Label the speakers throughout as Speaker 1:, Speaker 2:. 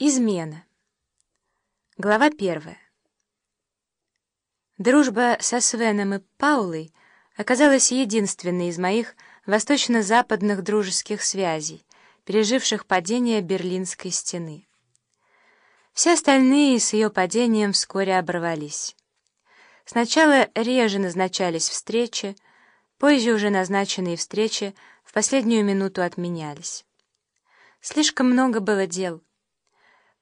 Speaker 1: Измена. Глава первая. Дружба со Свеном и Паулой оказалась единственной из моих восточно-западных дружеских связей, переживших падение Берлинской стены. Все остальные с ее падением вскоре оборвались. Сначала реже назначались встречи, позже уже назначенные встречи в последнюю минуту отменялись. Слишком много было дел —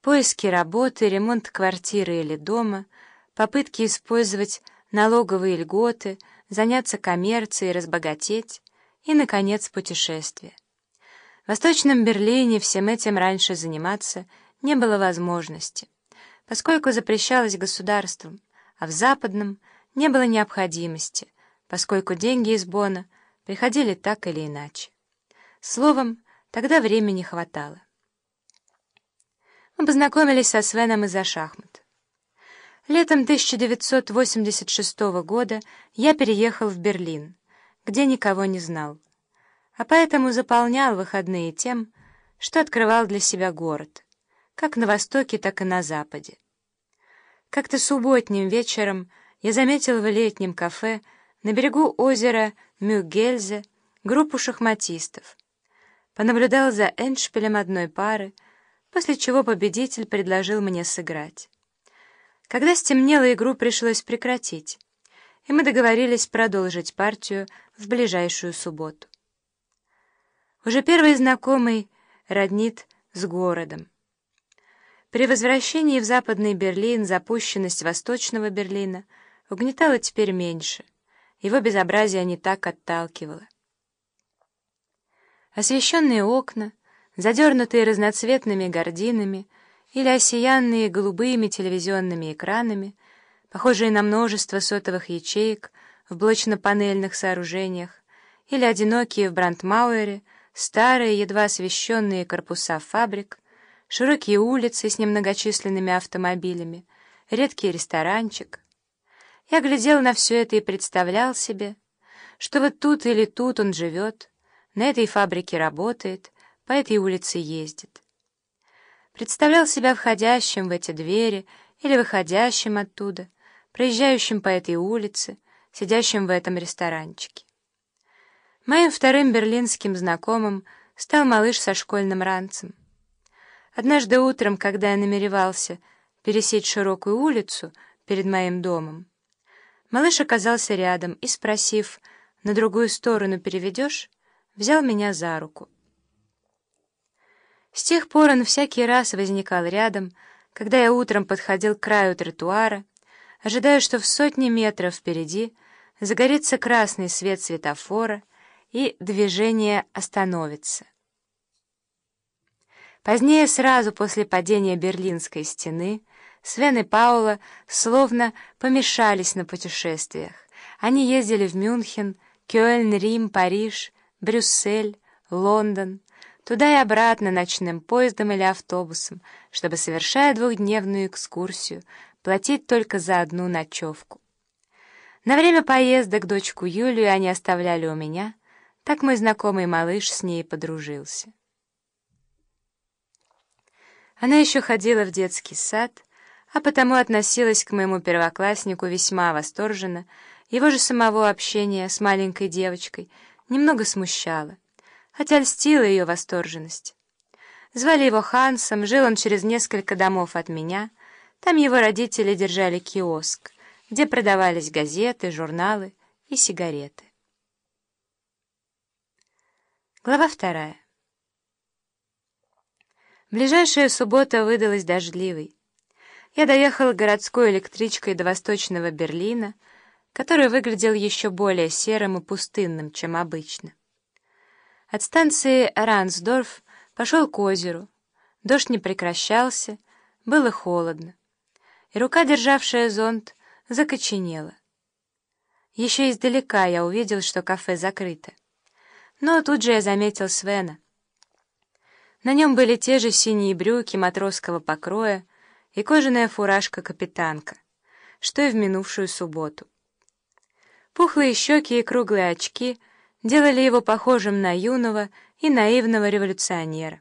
Speaker 1: Поиски работы, ремонт квартиры или дома, попытки использовать налоговые льготы, заняться коммерцией, разбогатеть и, наконец, путешествие. В Восточном Берлине всем этим раньше заниматься не было возможности, поскольку запрещалось государством, а в Западном не было необходимости, поскольку деньги из Бона приходили так или иначе. Словом, тогда времени хватало. Мы познакомились со Свеном из-за шахмат. Летом 1986 года я переехал в Берлин, где никого не знал, а поэтому заполнял выходные тем, что открывал для себя город, как на востоке, так и на западе. Как-то субботним вечером я заметил в летнем кафе на берегу озера Мюгельзе группу шахматистов. Понаблюдал за эндшпилем одной пары, после чего победитель предложил мне сыграть. Когда стемнело, игру пришлось прекратить, и мы договорились продолжить партию в ближайшую субботу. Уже первый знакомый роднит с городом. При возвращении в Западный Берлин запущенность Восточного Берлина угнетала теперь меньше, его безобразие не так отталкивало. Освещенные окна — задернутые разноцветными гардинами или осиянные голубыми телевизионными экранами, похожие на множество сотовых ячеек в блочно-панельных сооружениях, или одинокие в Брандмауэре, старые, едва освещенные корпуса фабрик, широкие улицы с немногочисленными автомобилями, редкий ресторанчик. Я глядел на все это и представлял себе, что вот тут или тут он живет, на этой фабрике работает, по этой улице ездит. Представлял себя входящим в эти двери или выходящим оттуда, проезжающим по этой улице, сидящим в этом ресторанчике. Моим вторым берлинским знакомым стал малыш со школьным ранцем. Однажды утром, когда я намеревался пересечь широкую улицу перед моим домом, малыш оказался рядом и, спросив, «На другую сторону переведешь?», взял меня за руку. С тех пор он всякий раз возникал рядом, когда я утром подходил к краю тротуара, ожидая, что в сотни метров впереди загорится красный свет светофора и движение остановится. Позднее, сразу после падения Берлинской стены, Свен и Паула словно помешались на путешествиях. Они ездили в Мюнхен, Кёльн, Рим, Париж, Брюссель, Лондон, туда и обратно ночным поездом или автобусом, чтобы, совершая двухдневную экскурсию, платить только за одну ночевку. На время поездок дочку Юлию они оставляли у меня, так мой знакомый малыш с ней подружился. Она еще ходила в детский сад, а потому относилась к моему первокласснику весьма восторженно, его же самого общения с маленькой девочкой немного смущало хотя льстила ее восторженность. Звали его Хансом, жил он через несколько домов от меня, там его родители держали киоск, где продавались газеты, журналы и сигареты. Глава вторая. Ближайшая суббота выдалась дождливой. Я доехала городской электричкой до Восточного Берлина, который выглядел еще более серым и пустынным, чем обычно. От станции Рансдорф пошел к озеру. Дождь не прекращался, было холодно. И рука, державшая зонт, закоченела. Еще издалека я увидел, что кафе закрыто. Но тут же я заметил Свена. На нем были те же синие брюки матросского покроя и кожаная фуражка-капитанка, что и в минувшую субботу. Пухлые щеки и круглые очки — делали его похожим на юного и наивного революционера.